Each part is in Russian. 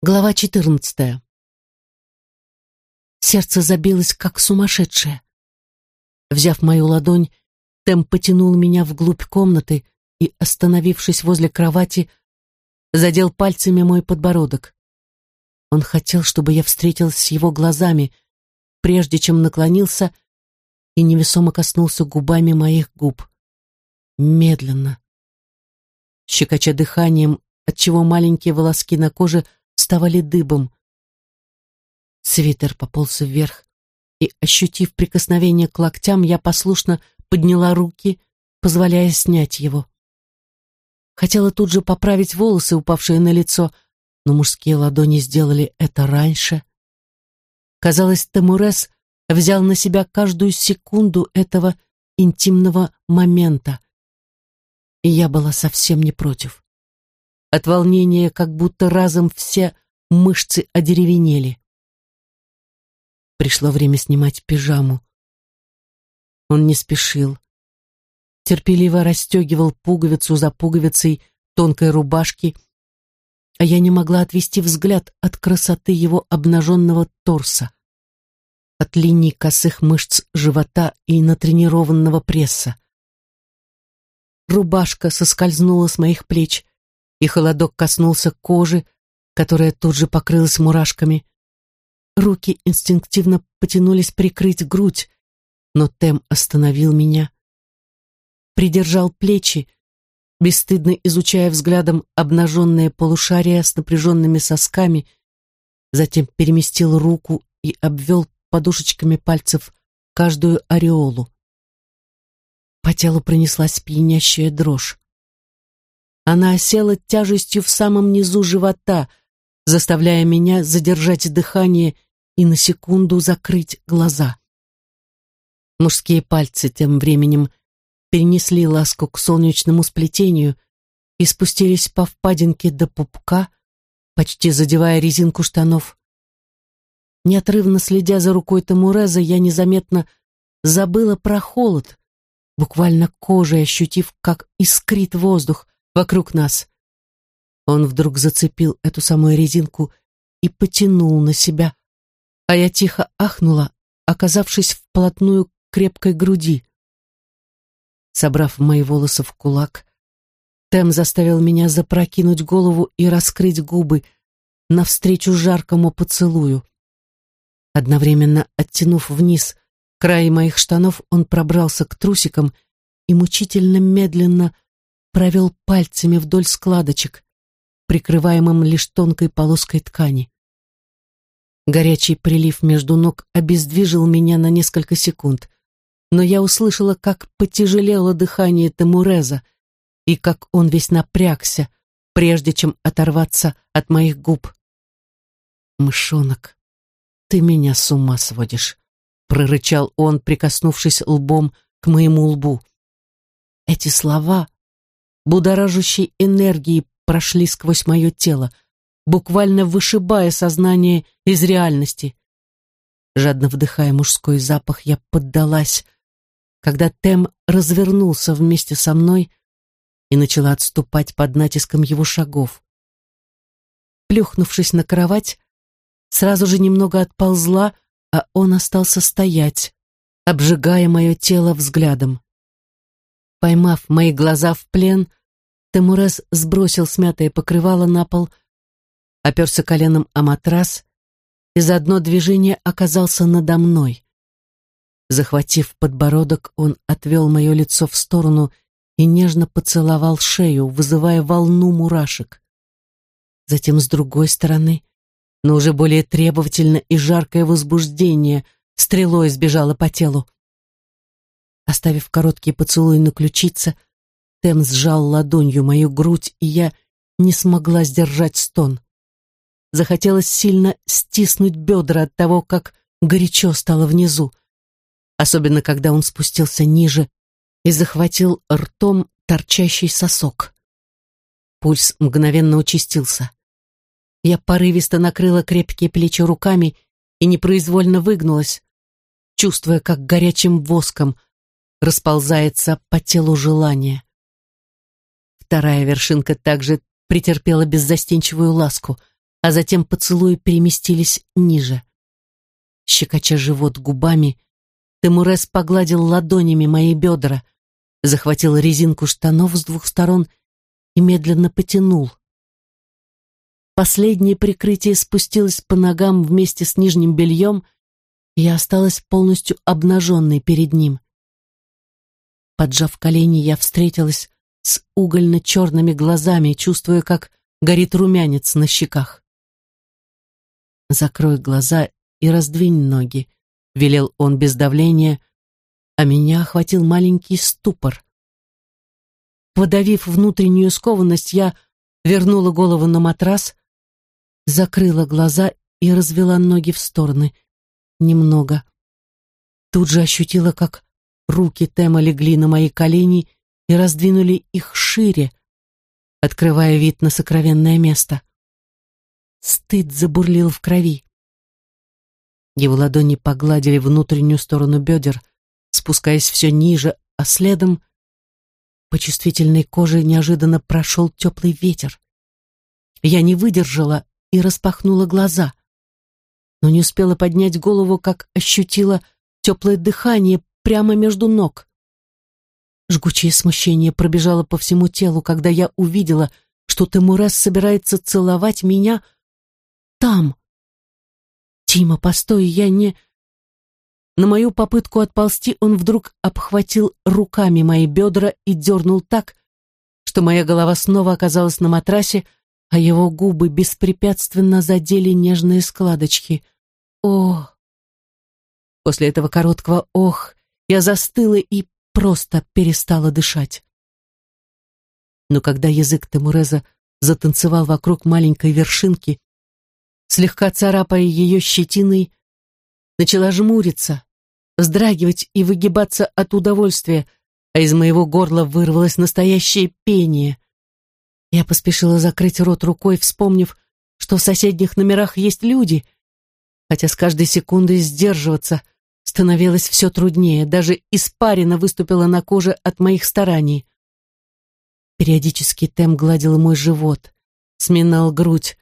Глава 14. Сердце забилось, как сумасшедшее. Взяв мою ладонь, Тем потянул меня вглубь комнаты и, остановившись возле кровати, задел пальцами мой подбородок. Он хотел, чтобы я встретилась с его глазами, прежде чем наклонился и невесомо коснулся губами моих губ. Медленно. Щекоча дыханием, отчего маленькие волоски на коже — вставали дыбом. Свитер пополз вверх, и, ощутив прикосновение к локтям, я послушно подняла руки, позволяя снять его. Хотела тут же поправить волосы, упавшие на лицо, но мужские ладони сделали это раньше. Казалось, Тамурес взял на себя каждую секунду этого интимного момента. И я была совсем не против. От волнения как будто разом все мышцы одеревенели. Пришло время снимать пижаму. Он не спешил. Терпеливо расстегивал пуговицу за пуговицей тонкой рубашки, а я не могла отвести взгляд от красоты его обнаженного торса, от линий косых мышц живота и натренированного пресса. Рубашка соскользнула с моих плеч, и холодок коснулся кожи, которая тут же покрылась мурашками. Руки инстинктивно потянулись прикрыть грудь, но Тем остановил меня. Придержал плечи, бесстыдно изучая взглядом обнаженное полушарие с напряженными сосками, затем переместил руку и обвел подушечками пальцев каждую ореолу. По телу пронеслась пьянящая дрожь. Она осела тяжестью в самом низу живота, заставляя меня задержать дыхание и на секунду закрыть глаза. Мужские пальцы тем временем перенесли ласку к солнечному сплетению и спустились по впадинке до пупка, почти задевая резинку штанов. Неотрывно следя за рукой Тамуреза, я незаметно забыла про холод, буквально кожей ощутив, как искрит воздух, вокруг нас. Он вдруг зацепил эту самую резинку и потянул на себя, а я тихо ахнула, оказавшись вплотную к крепкой груди. Собрав мои волосы в кулак, Тем заставил меня запрокинуть голову и раскрыть губы навстречу жаркому поцелую. Одновременно оттянув вниз край моих штанов, он пробрался к трусикам и мучительно медленно провел пальцами вдоль складочек, прикрываемым лишь тонкой полоской ткани. Горячий прилив между ног обездвижил меня на несколько секунд, но я услышала, как потяжелело дыхание Тамуреза и как он весь напрягся, прежде чем оторваться от моих губ. «Мышонок, ты меня с ума сводишь», — прорычал он, прикоснувшись лбом к моему лбу. Эти слова будоражащей энергии прошли сквозь мое тело, буквально вышибая сознание из реальности. Жадно вдыхая мужской запах, я поддалась, когда Тем развернулся вместе со мной и начала отступать под натиском его шагов. Плюхнувшись на кровать, сразу же немного отползла, а он остался стоять, обжигая мое тело взглядом. Поймав мои глаза в плен, Тамурес сбросил смятое покрывало на пол, оперся коленом о матрас и за одно движение оказался надо мной. Захватив подбородок, он отвел мое лицо в сторону и нежно поцеловал шею, вызывая волну мурашек. Затем с другой стороны, но уже более требовательно и жаркое возбуждение стрелой сбежало по телу. Оставив короткий поцелуй на ключице, Тем сжал ладонью мою грудь, и я не смогла сдержать стон. Захотелось сильно стиснуть бедра от того, как горячо стало внизу, особенно когда он спустился ниже и захватил ртом торчащий сосок. Пульс мгновенно участился. Я порывисто накрыла крепкие плечи руками и непроизвольно выгнулась, чувствуя, как горячим воском расползается по телу желание. Вторая вершинка также претерпела беззастенчивую ласку. а затем поцелуи переместились ниже. Щекоча живот губами, Темурес погладил ладонями мои бедра, захватил резинку штанов с двух сторон и медленно потянул. Последнее прикрытие спустилось по ногам вместе с нижним бельем, и я осталась полностью обнаженной перед ним. Поджав колени, я встретилась с угольно-черными глазами, чувствуя, как горит румянец на щеках. «Закрой глаза и раздвинь ноги», — велел он без давления, а меня охватил маленький ступор. Подавив внутреннюю скованность, я вернула голову на матрас, закрыла глаза и развела ноги в стороны. Немного. Тут же ощутила, как руки Тема легли на мои колени и раздвинули их шире, открывая вид на сокровенное место. Стыд забурлил в крови. Его ладони погладили внутреннюю сторону бедер, спускаясь все ниже, а следом по чувствительной коже неожиданно прошел теплый ветер. Я не выдержала и распахнула глаза, но не успела поднять голову, как ощутила теплое дыхание прямо между ног. Жгучее смущение пробежало по всему телу, когда я увидела, что Темурес собирается целовать меня там. «Тима, постой, я не...» На мою попытку отползти он вдруг обхватил руками мои бедра и дернул так, что моя голова снова оказалась на матрасе, а его губы беспрепятственно задели нежные складочки. О! После этого короткого «ох» я застыла и просто перестала дышать. Но когда язык Тамуреза затанцевал вокруг маленькой вершинки, слегка царапая ее щетиной, начала жмуриться, вздрагивать и выгибаться от удовольствия, а из моего горла вырвалось настоящее пение. Я поспешила закрыть рот рукой, вспомнив, что в соседних номерах есть люди, хотя с каждой секундой сдерживаться становилось все труднее, даже испарина выступила на коже от моих стараний. Периодически Тем гладил мой живот, сминал грудь,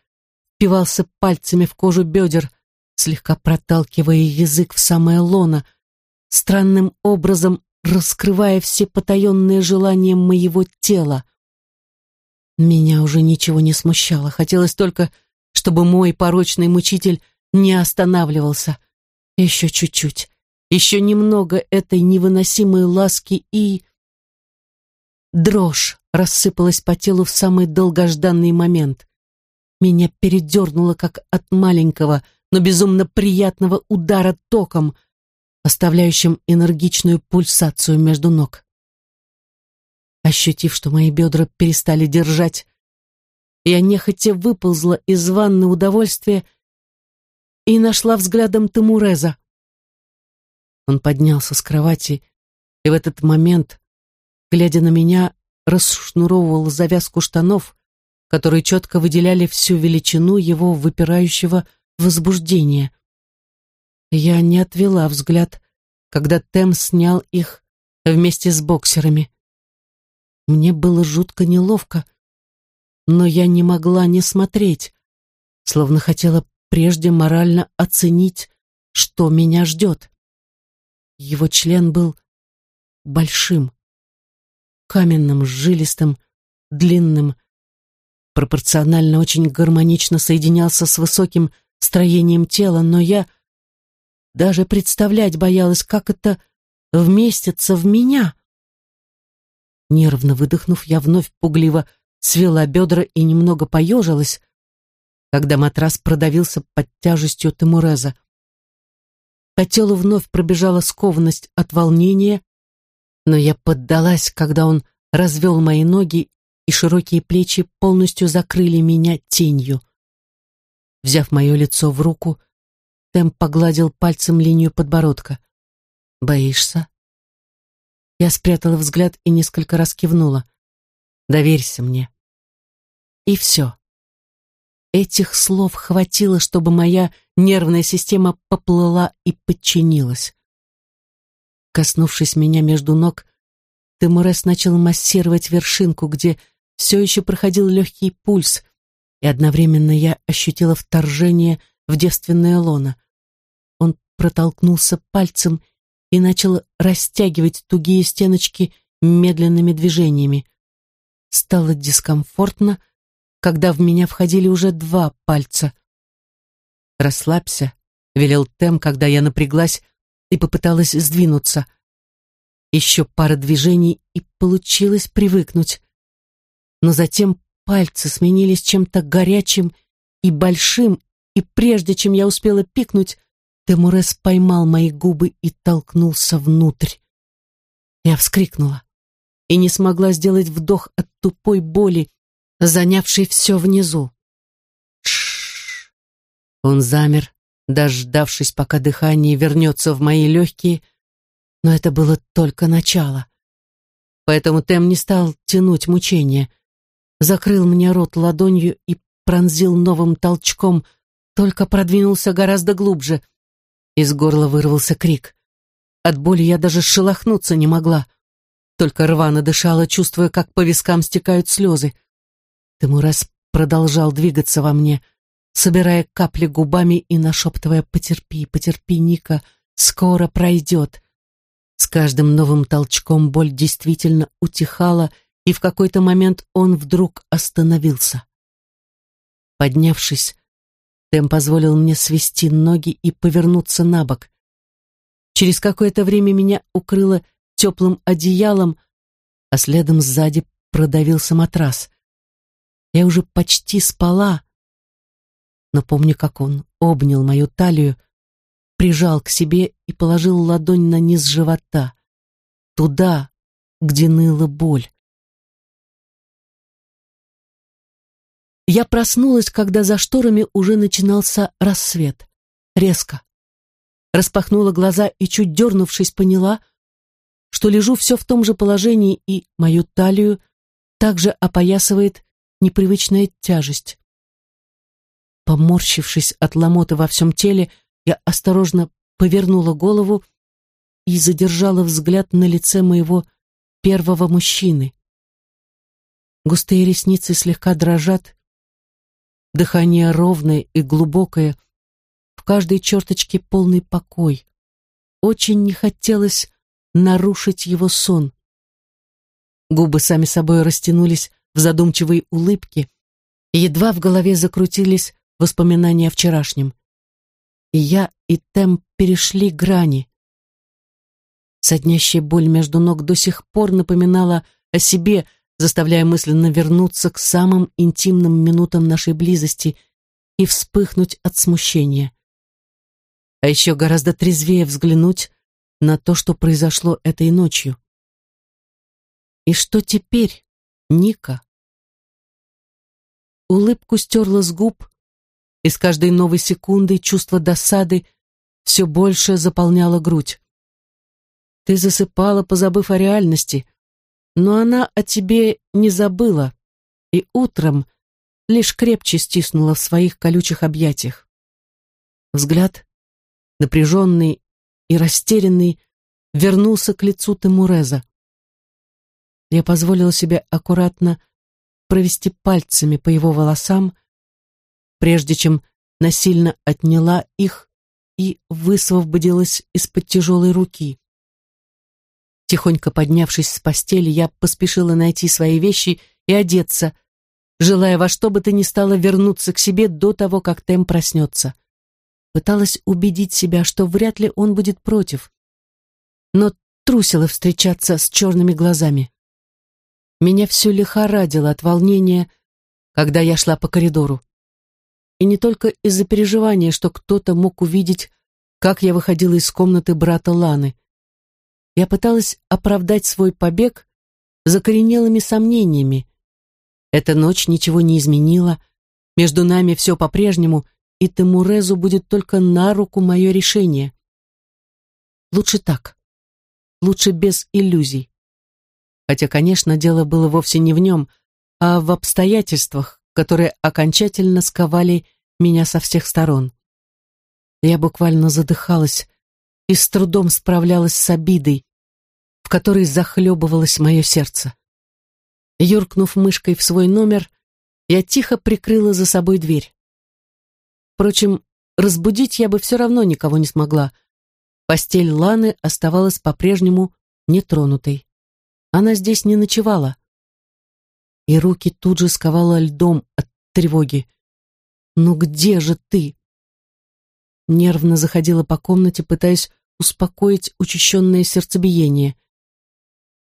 впивался пальцами в кожу бедер, слегка проталкивая язык в самое лоно — странным образом раскрывая все потаенные желания моего тела. Меня уже ничего не смущало, хотелось только, чтобы мой порочный мучитель не останавливался. Еще чуть-чуть, еще немного этой невыносимой ласки и... Дрожь рассыпалась по телу в самый долгожданный момент. Меня передернуло, как от маленького, но безумно приятного удара током — оставляющим энергичную пульсацию между ног. Ощутив, что мои бедра перестали держать, я нехотя выползла из ванны удовольствия и нашла взглядом Тамуреза. Он поднялся с кровати и в этот момент, глядя на меня, расшнуровывал завязку штанов, которые четко выделяли всю величину его выпирающего возбуждения. Я не отвела взгляд, когда Тем снял их вместе с боксерами. Мне было жутко неловко, но я не могла не смотреть, словно хотела прежде морально оценить, что меня ждет. Его член был большим, каменным, жилистым, длинным, пропорционально очень гармонично соединялся с высоким строением тела, но я даже представлять боялась, как это вместится в меня. Нервно выдохнув, я вновь пугливо свела бедра и немного поежилась, когда матрас продавился под тяжестью Тимуреза. По телу вновь пробежала скованность от волнения, но я поддалась, когда он развел мои ноги, и широкие плечи полностью закрыли меня тенью. Взяв мое лицо в руку, Тэм погладил пальцем линию подбородка. «Боишься?» Я спрятала взгляд и несколько раз кивнула. «Доверься мне». И все. Этих слов хватило, чтобы моя нервная система поплыла и подчинилась. Коснувшись меня между ног, Тимурес начал массировать вершинку, где все еще проходил легкий пульс, и одновременно я ощутила вторжение в девственное лоно. Он протолкнулся пальцем и начал растягивать тугие стеночки медленными движениями. Стало дискомфортно, когда в меня входили уже два пальца. «Расслабься», — велел Тем, когда я напряглась и попыталась сдвинуться. Еще пара движений, и получилось привыкнуть. Но затем пальцы сменились чем-то горячим и большим, и прежде чем я успела пикнуть, Темурес поймал мои губы и толкнулся внутрь. Я вскрикнула и не смогла сделать вдох от тупой боли, занявшей все внизу. Тш. Он замер, дождавшись, пока дыхание вернется в мои легкие, но это было только начало. Поэтому Тем не стал тянуть мучения, закрыл мне рот ладонью и пронзил новым толчком, только продвинулся гораздо глубже. Из горла вырвался крик. От боли я даже шелохнуться не могла. Только рвано дышала, чувствуя, как по вискам стекают слезы. Тимурас продолжал двигаться во мне, собирая капли губами и нашептывая «Потерпи, потерпи, Ника, скоро пройдет». С каждым новым толчком боль действительно утихала, и в какой-то момент он вдруг остановился. Поднявшись, Тем позволил мне свести ноги и повернуться на бок. Через какое-то время меня укрыло теплым одеялом, а следом сзади продавился матрас. Я уже почти спала, но помню, как он обнял мою талию, прижал к себе и положил ладонь на низ живота, туда, где ныла боль. Я проснулась, когда за шторами уже начинался рассвет. Резко. Распахнула глаза и, чуть дернувшись, поняла — что лежу все в том же положении, и мою талию также опоясывает непривычная тяжесть. Поморщившись от ломоты во всем теле, я осторожно повернула голову и задержала взгляд на лице моего первого мужчины. Густые ресницы слегка дрожат, дыхание ровное и глубокое, в каждой черточке полный покой. Очень не хотелось нарушить его сон. Губы сами собой растянулись в задумчивой улыбке, и едва в голове закрутились воспоминания о вчерашнем. И я, и Тем перешли грани. Соднящая боль между ног до сих пор напоминала о себе, заставляя мысленно вернуться к самым интимным минутам нашей близости и вспыхнуть от смущения. А еще гораздо трезвее взглянуть на то, что произошло этой ночью. И что теперь, Ника? Улыбку стерла с губ, и с каждой новой секундой чувство досады все больше заполняло грудь. Ты засыпала, позабыв о реальности, но она о тебе не забыла, и утром лишь крепче стиснула в своих колючих объятиях. Взгляд, напряженный и растерянный вернулся к лицу Темуреза. Я позволила себе аккуратно провести пальцами по его волосам, прежде чем насильно отняла их и высвободилась из-под тяжелой руки. Тихонько поднявшись с постели, я поспешила найти свои вещи и одеться, желая во что бы то ни стало вернуться к себе до того, как Тем проснется пыталась убедить себя, что вряд ли он будет против, но трусила встречаться с черными глазами. Меня все лихорадило от волнения, когда я шла по коридору. И не только из-за переживания, что кто-то мог увидеть, как я выходила из комнаты брата Ланы. Я пыталась оправдать свой побег закоренелыми сомнениями. Эта ночь ничего не изменила, между нами все по-прежнему, и Темурезу будет только на руку мое решение. Лучше так. Лучше без иллюзий. Хотя, конечно, дело было вовсе не в нем, а в обстоятельствах, которые окончательно сковали меня со всех сторон. Я буквально задыхалась и с трудом справлялась с обидой, в которой захлебывалось мое сердце. Юркнув мышкой в свой номер, я тихо прикрыла за собой дверь. Впрочем, разбудить я бы все равно никого не смогла. Постель Ланы оставалась по-прежнему нетронутой. Она здесь не ночевала. И руки тут же сковала льдом от тревоги. «Ну где же ты?» Нервно заходила по комнате, пытаясь успокоить учащенное сердцебиение.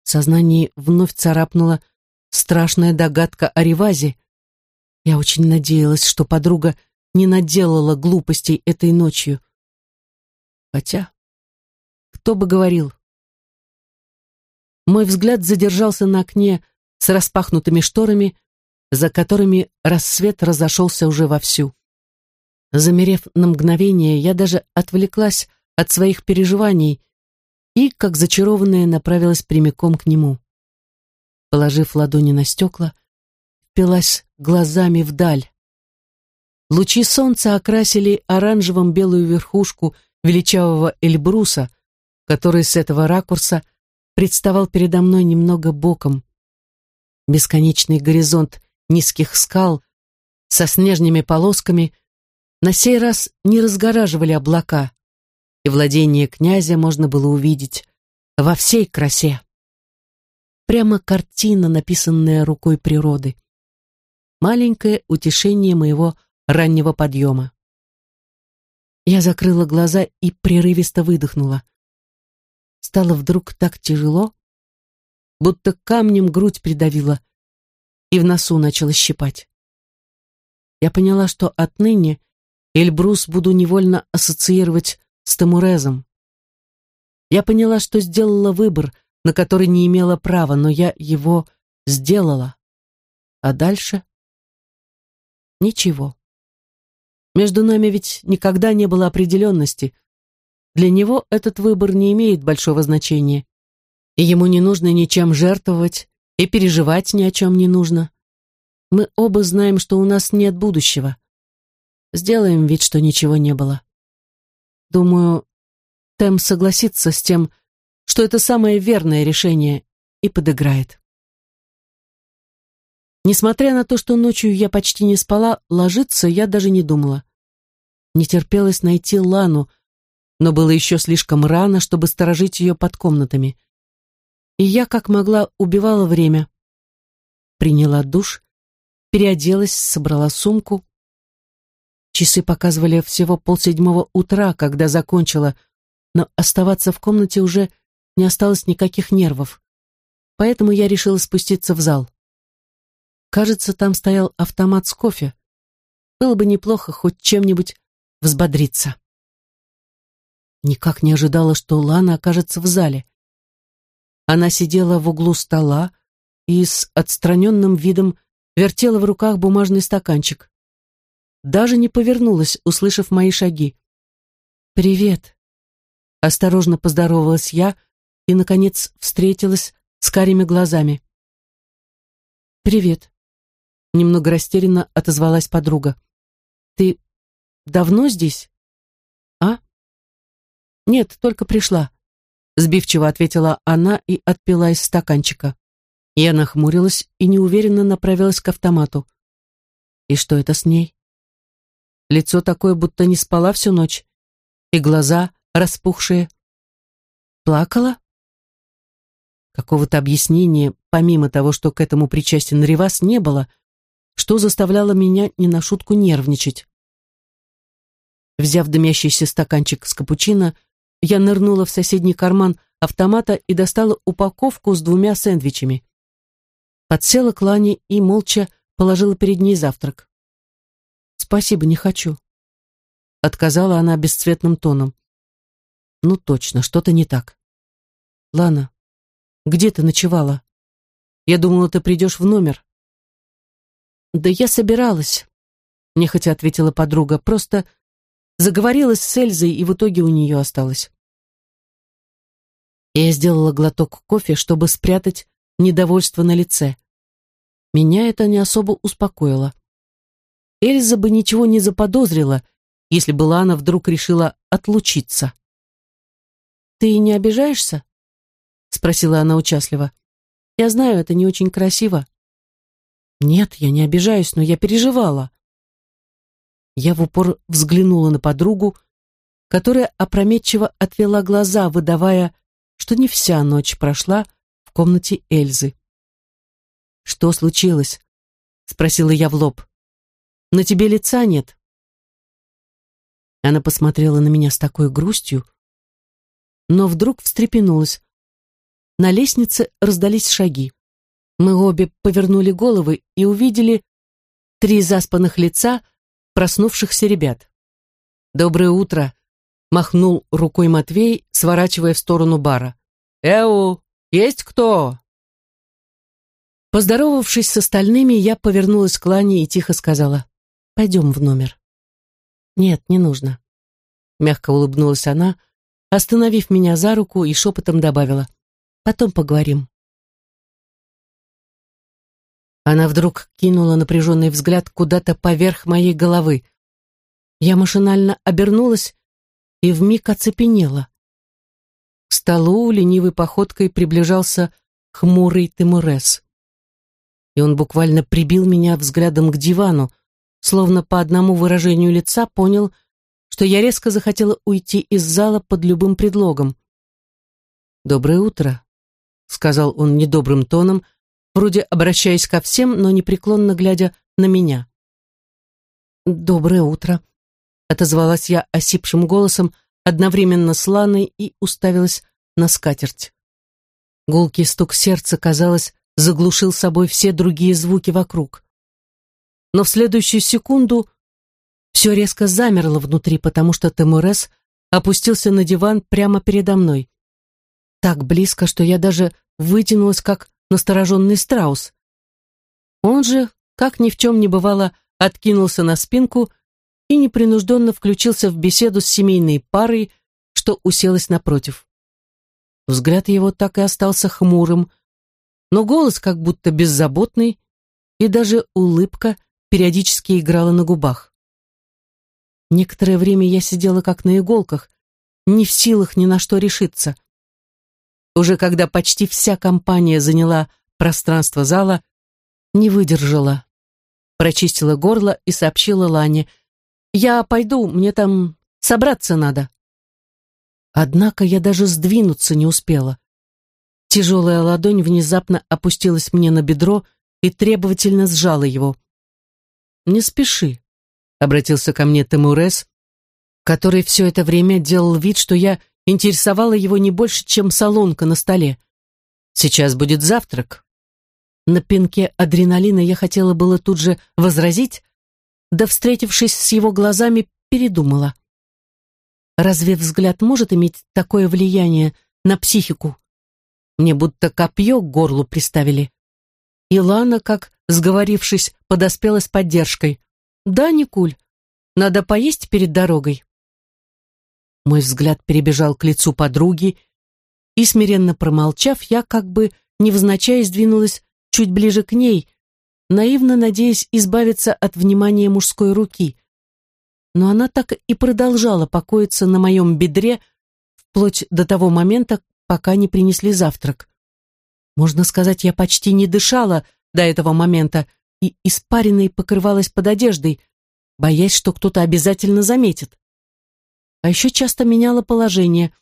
В сознании вновь царапнула страшная догадка о Ревазе. Я очень надеялась, что подруга не наделала глупостей этой ночью. Хотя, кто бы говорил? Мой взгляд задержался на окне с распахнутыми шторами, за которыми рассвет разошелся уже вовсю. Замерев на мгновение, я даже отвлеклась от своих переживаний и, как зачарованная, направилась прямиком к нему. Положив ладони на стекла, впилась глазами вдаль. Лучи солнца окрасили оранжевым белую верхушку величавого Эльбруса, который с этого ракурса представал передо мной немного боком. Бесконечный горизонт низких скал со снежными полосками на сей раз не разгораживали облака, и владение князя можно было увидеть во всей красе. Прямо картина, написанная рукой природы. Маленькое утешение моего раннего подъема. Я закрыла глаза и прерывисто выдохнула. Стало вдруг так тяжело, будто камнем грудь придавила, и в носу начала щипать. Я поняла, что отныне Эльбрус буду невольно ассоциировать с Тамурезом. Я поняла, что сделала выбор, на который не имела права, но я его сделала. А дальше? Ничего. Между нами ведь никогда не было определенности. Для него этот выбор не имеет большого значения. И ему не нужно ничем жертвовать, и переживать ни о чем не нужно. Мы оба знаем, что у нас нет будущего. Сделаем вид, что ничего не было. Думаю, Тем согласится с тем, что это самое верное решение, и подыграет. Несмотря на то, что ночью я почти не спала, ложиться я даже не думала. Не терпелось найти Лану, но было еще слишком рано, чтобы сторожить ее под комнатами. И я, как могла, убивала время. Приняла душ, переоделась, собрала сумку, Часы показывали всего полседьмого утра, когда закончила, но оставаться в комнате уже не осталось никаких нервов. Поэтому я решила спуститься в зал. Кажется, там стоял автомат с кофе. Было бы неплохо хоть чем-нибудь взбодриться. Никак не ожидала, что Лана окажется в зале. Она сидела в углу стола и с отстраненным видом вертела в руках бумажный стаканчик даже не повернулась, услышав мои шаги. «Привет!» Осторожно поздоровалась я и, наконец, встретилась с карими глазами. «Привет!» Немного растерянно отозвалась подруга. «Ты давно здесь?» «А?» «Нет, только пришла», — сбивчиво ответила она и отпила из стаканчика. Я нахмурилась и неуверенно направилась к автомату. «И что это с ней?» Лицо такое, будто не спала всю ночь. И глаза распухшие. Плакала? Какого-то объяснения, помимо того, что к этому причастен Ривас, не было, что заставляло меня не на шутку нервничать. Взяв дымящийся стаканчик с капучино, я нырнула в соседний карман автомата и достала упаковку с двумя сэндвичами. Подсела к Лане и молча положила перед ней завтрак. «Спасибо, не хочу», — отказала она бесцветным тоном. «Ну точно, что-то не так. Лана, где ты ночевала? Я думала, ты придешь в номер». «Да я собиралась», — нехотя ответила подруга, «просто заговорилась с Эльзой, и в итоге у нее осталось». Я сделала глоток кофе, чтобы спрятать недовольство на лице. Меня это не особо успокоило. Эльза бы ничего не заподозрила, если бы Лана вдруг решила отлучиться. «Ты не обижаешься?» — спросила она участливо. «Я знаю, это не очень красиво». Нет, я не обижаюсь, но я переживала. Я в упор взглянула на подругу, которая опрометчиво отвела глаза, выдавая, что не вся ночь прошла в комнате Эльзы. «Что случилось?» — спросила я в лоб. «На тебе лица нет». Она посмотрела на меня с такой грустью, но вдруг встрепенулась. На лестнице раздались шаги. Мы обе повернули головы и увидели три заспанных лица проснувшихся ребят. «Доброе утро!» — махнул рукой Матвей, сворачивая в сторону бара. «Эу, есть кто?» Поздоровавшись с остальными, я повернулась к Лане и тихо сказала, «Пойдем в номер». «Нет, не нужно», — мягко улыбнулась она, остановив меня за руку и шепотом добавила, «Потом поговорим». Она вдруг кинула напряженный взгляд куда-то поверх моей головы. Я машинально обернулась и вмиг оцепенела. К столу ленивой походкой приближался хмурый Тимурес и он буквально прибил меня взглядом к дивану, словно по одному выражению лица понял, что я резко захотела уйти из зала под любым предлогом. «Доброе утро», — сказал он недобрым тоном, вроде обращаясь ко всем, но непреклонно глядя на меня. «Доброе утро», — отозвалась я осипшим голосом, одновременно с Ланой и уставилась на скатерть. Гулкий стук сердца, казалось, заглушил собой все другие звуки вокруг. Но в следующую секунду все резко замерло внутри, потому что Темурес опустился на диван прямо передо мной. Так близко, что я даже вытянулась, как настороженный страус. Он же, как ни в чем не бывало, откинулся на спинку и непринужденно включился в беседу с семейной парой, что уселась напротив. Взгляд его так и остался хмурым, но голос как будто беззаботный, и даже улыбка периодически играла на губах. Некоторое время я сидела как на иголках, не в силах ни на что решиться. Уже когда почти вся компания заняла пространство зала, не выдержала. Прочистила горло и сообщила Лане. «Я пойду, мне там собраться надо». Однако я даже сдвинуться не успела. Тяжелая ладонь внезапно опустилась мне на бедро и требовательно сжала его. «Не спеши», — обратился ко мне Тамурес, который все это время делал вид, что я интересовала его не больше, чем солонка на столе. «Сейчас будет завтрак». На пинке адреналина я хотела было тут же возразить, да, встретившись с его глазами, передумала. Разве взгляд может иметь такое влияние на психику? Мне будто копье к горлу приставили. Илана, как сговорившись, подоспела с поддержкой. «Да, Никуль, надо поесть перед дорогой». Мой взгляд перебежал к лицу подруги, и, смиренно промолчав, я как бы невзначай сдвинулась чуть ближе к ней, наивно надеясь избавиться от внимания мужской руки. Но она так и продолжала покоиться на моем бедре вплоть до того момента, пока не принесли завтрак. Можно сказать, я почти не дышала до этого момента и испаренной покрывалась под одеждой, боясь, что кто-то обязательно заметит. А еще часто меняла положение.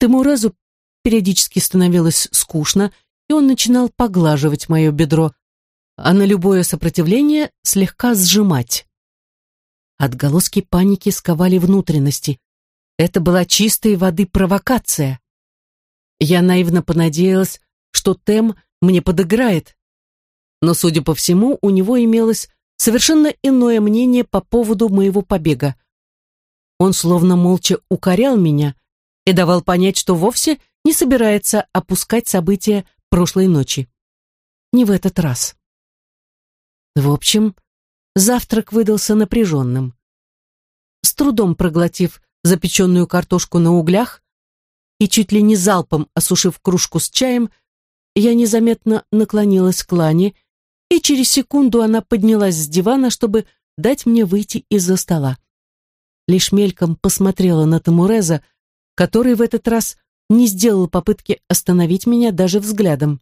Тимурезу периодически становилось скучно, и он начинал поглаживать мое бедро, а на любое сопротивление слегка сжимать. Отголоски паники сковали внутренности. Это была чистой воды провокация. Я наивно понадеялась, что Тем мне подыграет. Но, судя по всему, у него имелось совершенно иное мнение по поводу моего побега. Он словно молча укорял меня и давал понять, что вовсе не собирается опускать события прошлой ночи. Не в этот раз. В общем, завтрак выдался напряженным. С трудом проглотив запеченную картошку на углях, и чуть ли не залпом осушив кружку с чаем, я незаметно наклонилась к Лане, и через секунду она поднялась с дивана, чтобы дать мне выйти из-за стола. Лишь мельком посмотрела на Тамуреза, который в этот раз не сделал попытки остановить меня даже взглядом.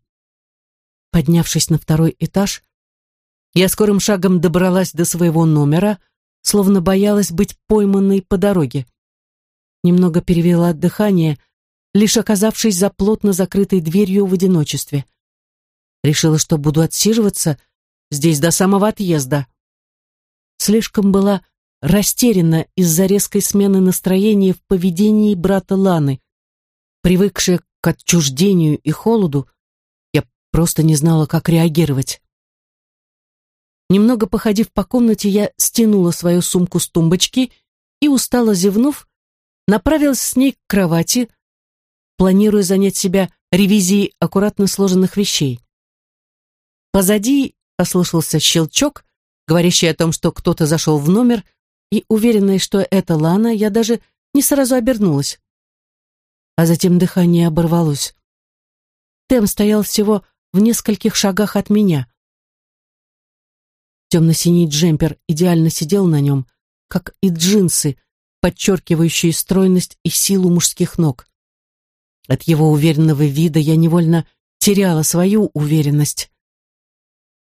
Поднявшись на второй этаж, Я скорым шагом добралась до своего номера, словно боялась быть пойманной по дороге. Немного перевела дыхание, лишь оказавшись за плотно закрытой дверью в одиночестве. Решила, что буду отсиживаться здесь до самого отъезда. Слишком была растеряна из-за резкой смены настроения в поведении брата Ланы. Привыкшая к отчуждению и холоду, я просто не знала, как реагировать. Немного походив по комнате, я стянула свою сумку с тумбочки и, устало зевнув, направилась с ней к кровати, планируя занять себя ревизией аккуратно сложенных вещей. Позади послышался щелчок, говорящий о том, что кто-то зашел в номер, и, уверенная, что это Лана, я даже не сразу обернулась. А затем дыхание оборвалось. Тем стоял всего в нескольких шагах от меня. Темно-синий джемпер идеально сидел на нем, как и джинсы, подчеркивающие стройность и силу мужских ног. От его уверенного вида я невольно теряла свою уверенность.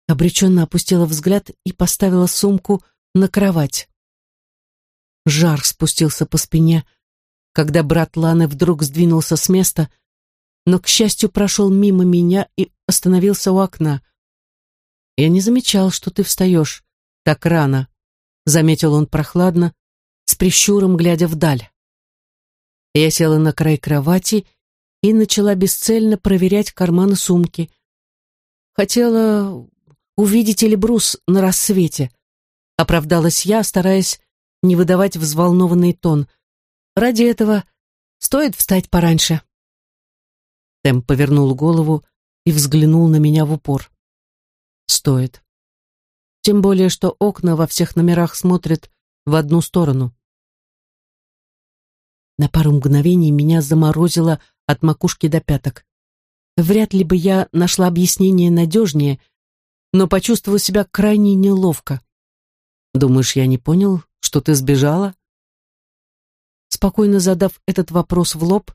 Обреченно опустила взгляд и поставила сумку на кровать. Жар спустился по спине, когда брат Ланы вдруг сдвинулся с места, но, к счастью, прошел мимо меня и остановился у окна — «Я не замечал, что ты встаешь так рано», — заметил он прохладно, с прищуром глядя вдаль. Я села на край кровати и начала бесцельно проверять карманы сумки. Хотела увидеть Эльбрус на рассвете. Оправдалась я, стараясь не выдавать взволнованный тон. Ради этого стоит встать пораньше. Тэм повернул голову и взглянул на меня в упор стоит. Тем более, что окна во всех номерах смотрят в одну сторону. На пару мгновений меня заморозило от макушки до пяток. Вряд ли бы я нашла объяснение надежнее, но почувствовала себя крайне неловко. «Думаешь, я не понял, что ты сбежала?» Спокойно задав этот вопрос в лоб,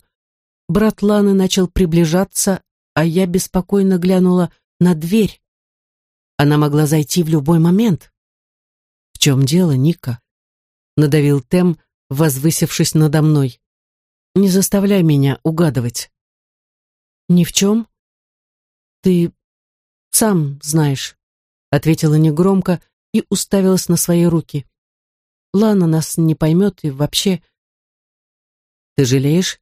брат Ланы начал приближаться, а я беспокойно глянула на дверь, она могла зайти в любой момент. «В чем дело, Ника?» — надавил Тем, возвысившись надо мной. «Не заставляй меня угадывать». «Ни в чем. Ты сам знаешь», — ответила негромко и уставилась на свои руки. «Лана нас не поймет и вообще...» «Ты жалеешь?»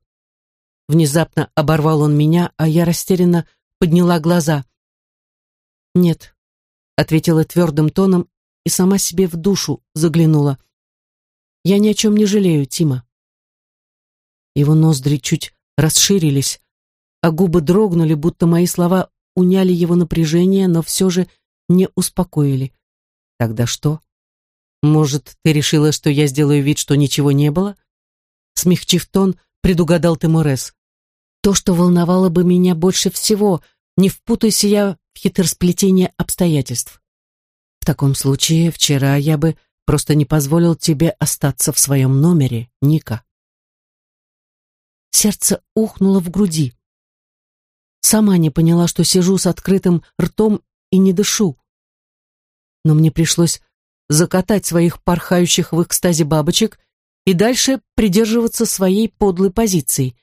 Внезапно оборвал он меня, а я растерянно подняла глаза. «Нет», ответила твердым тоном и сама себе в душу заглянула. «Я ни о чем не жалею, Тима». Его ноздри чуть расширились, а губы дрогнули, будто мои слова уняли его напряжение, но все же не успокоили. Тогда что? Может, ты решила, что я сделаю вид, что ничего не было? Смягчив тон, предугадал Тимурес. То, что волновало бы меня больше всего, не впутайся я хитросплетение обстоятельств. В таком случае вчера я бы просто не позволил тебе остаться в своем номере, Ника. Сердце ухнуло в груди. Сама не поняла, что сижу с открытым ртом и не дышу. Но мне пришлось закатать своих порхающих в экстазе бабочек и дальше придерживаться своей подлой позиции.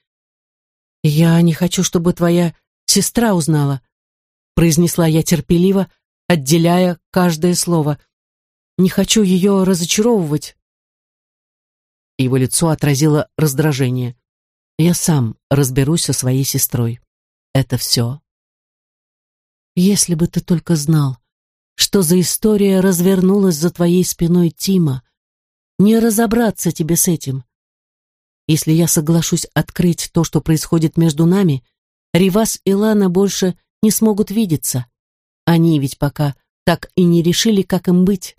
«Я не хочу, чтобы твоя сестра узнала», произнесла я терпеливо, отделяя каждое слово. Не хочу ее разочаровывать. Его лицо отразило раздражение. Я сам разберусь со своей сестрой. Это все. Если бы ты только знал, что за история развернулась за твоей спиной Тима, не разобраться тебе с этим. Если я соглашусь открыть то, что происходит между нами, Ривас и Лана больше не смогут видеться. Они ведь пока так и не решили, как им быть.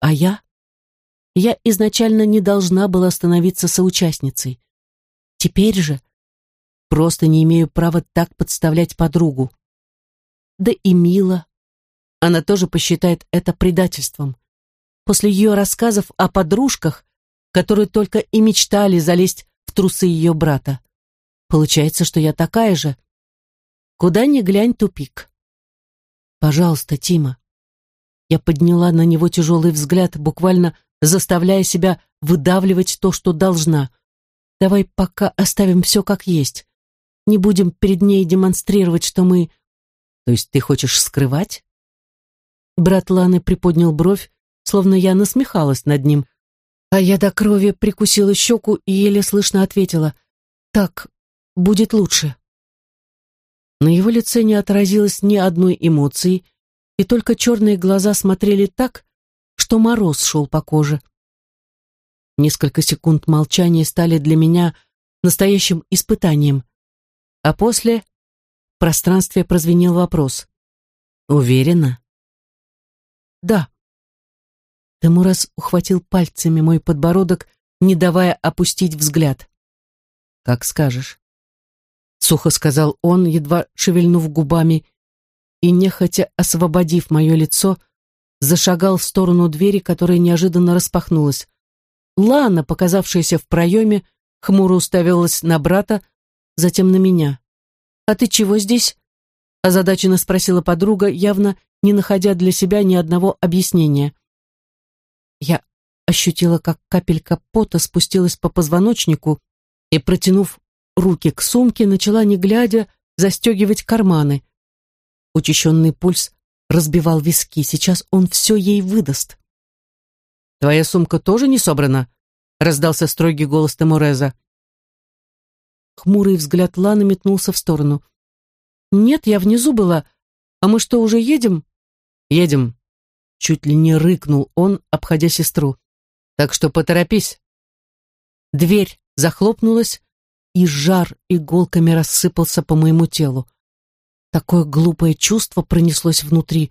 А я? Я изначально не должна была становиться соучастницей. Теперь же просто не имею права так подставлять подругу. Да и Мила. Она тоже посчитает это предательством. После ее рассказов о подружках, которые только и мечтали залезть в трусы ее брата. Получается, что я такая же, Куда ни глянь, тупик. Пожалуйста, Тима. Я подняла на него тяжелый взгляд, буквально заставляя себя выдавливать то, что должна. Давай пока оставим все как есть. Не будем перед ней демонстрировать, что мы... То есть ты хочешь скрывать? Брат Ланы приподнял бровь, словно я насмехалась над ним, а я до крови прикусила щеку и еле слышно ответила. Так, будет лучше. На его лице не отразилось ни одной эмоции, и только черные глаза смотрели так, что мороз шел по коже. Несколько секунд молчания стали для меня настоящим испытанием. А после в пространстве прозвенел вопрос. «Уверена?» «Да». Тамурас ухватил пальцами мой подбородок, не давая опустить взгляд. «Как скажешь» сухо сказал он, едва шевельнув губами, и, нехотя освободив мое лицо, зашагал в сторону двери, которая неожиданно распахнулась. Лана, показавшаяся в проеме, хмуро уставилась на брата, затем на меня. «А ты чего здесь?» озадаченно спросила подруга, явно не находя для себя ни одного объяснения. Я ощутила, как капелька пота спустилась по позвоночнику и, протянув руки к сумке, начала, не глядя, застегивать карманы. Учащенный пульс разбивал виски, сейчас он все ей выдаст. «Твоя сумка тоже не собрана?» — раздался строгий голос Тамуреза. Хмурый взгляд Ланы метнулся в сторону. «Нет, я внизу была. А мы что, уже едем?» «Едем», — чуть ли не рыкнул он, обходя сестру. «Так что поторопись». Дверь захлопнулась, и жар иголками рассыпался по моему телу. Такое глупое чувство пронеслось внутри,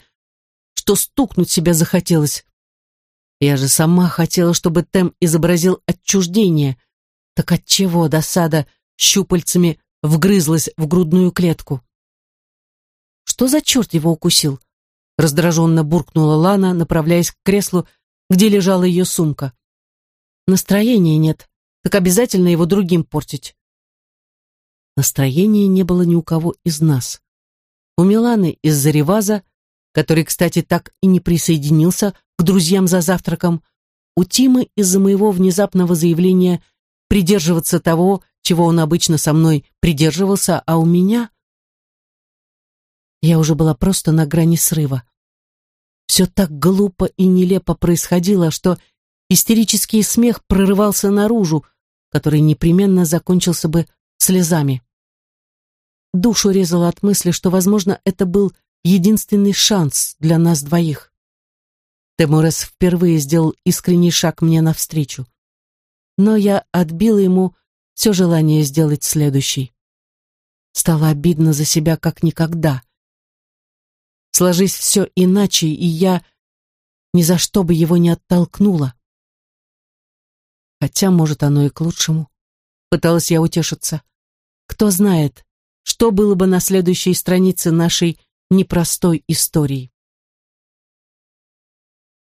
что стукнуть себя захотелось. Я же сама хотела, чтобы Тем изобразил отчуждение. Так отчего досада щупальцами вгрызлась в грудную клетку? Что за черт его укусил? Раздраженно буркнула Лана, направляясь к креслу, где лежала ее сумка. Настроения нет, так обязательно его другим портить. Настроения не было ни у кого из нас. У Миланы из-за реваза, который, кстати, так и не присоединился к друзьям за завтраком, у Тимы из-за моего внезапного заявления придерживаться того, чего он обычно со мной придерживался, а у меня... Я уже была просто на грани срыва. Все так глупо и нелепо происходило, что истерический смех прорывался наружу, который непременно закончился бы слезами. Душу резало от мысли, что, возможно, это был единственный шанс для нас двоих. Теморес впервые сделал искренний шаг мне навстречу. Но я отбила ему все желание сделать следующий. Стало обидно за себя как никогда. Сложись все иначе, и я ни за что бы его не оттолкнула. Хотя, может, оно и к лучшему. Пыталась я утешиться. Кто знает, что было бы на следующей странице нашей непростой истории.